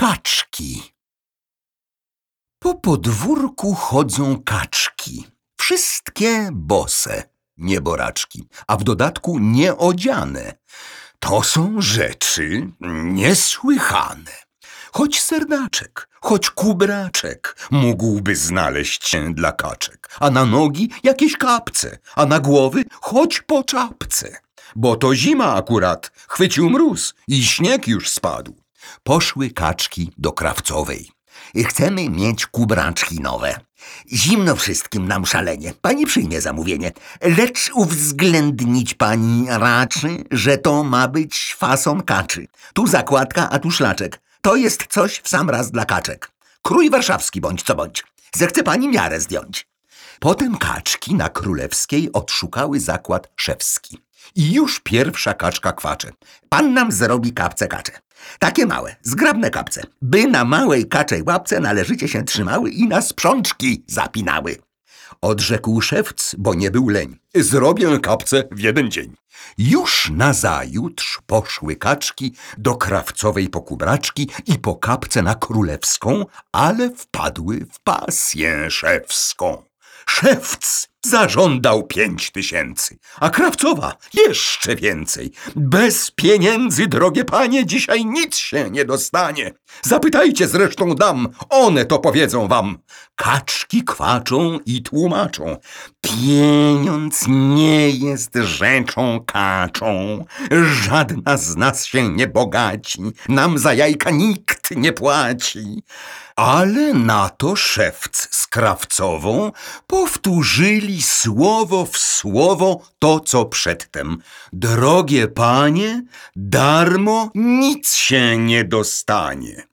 Kaczki Po podwórku chodzą kaczki, wszystkie bose, nieboraczki, a w dodatku nieodziane. To są rzeczy niesłychane. Choć serdaczek, choć kubraczek mógłby znaleźć się dla kaczek, a na nogi jakieś kapce, a na głowy choć po czapce. Bo to zima akurat, chwycił mróz i śnieg już spadł. Poszły kaczki do krawcowej. Chcemy mieć kubraczki nowe. Zimno wszystkim nam szalenie. Pani przyjmie zamówienie. Lecz uwzględnić pani raczy, że to ma być fason kaczy. Tu zakładka, a tu szlaczek. To jest coś w sam raz dla kaczek. Krój warszawski bądź co bądź. Zechce pani miarę zdjąć. Potem kaczki na królewskiej odszukały zakład szewski. I już pierwsza kaczka kwacze. Pan nam zrobi kapce kacze. Takie małe, zgrabne kapce, by na małej kaczej łapce należycie się trzymały i na sprzączki zapinały. Odrzekł szewc, bo nie był leń. Zrobię kapce w jeden dzień. Już nazajutrz poszły kaczki do krawcowej pokubraczki i po kapce na królewską, ale wpadły w pasję szewską. Szewc zażądał pięć tysięcy, a krawcowa jeszcze więcej. Bez pieniędzy, drogie panie, dzisiaj nic się nie dostanie. Zapytajcie zresztą dam, one to powiedzą wam. Kaczki kwaczą i tłumaczą. Pieniądz nie jest rzeczą kaczą. Żadna z nas się nie bogaci, nam za jajka nikt nie płaci. Ale na to szewc z krawcową powtórzyli słowo w słowo to, co przedtem. Drogie panie, darmo nic się nie dostanie.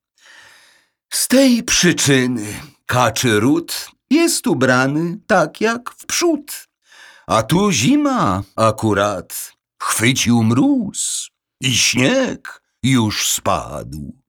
Z tej przyczyny kaczy ród jest ubrany tak jak w przód. A tu zima akurat chwycił mróz i śnieg już spadł.